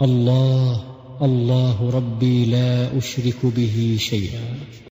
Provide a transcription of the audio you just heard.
الله الله ربي لا أشرك به شيئا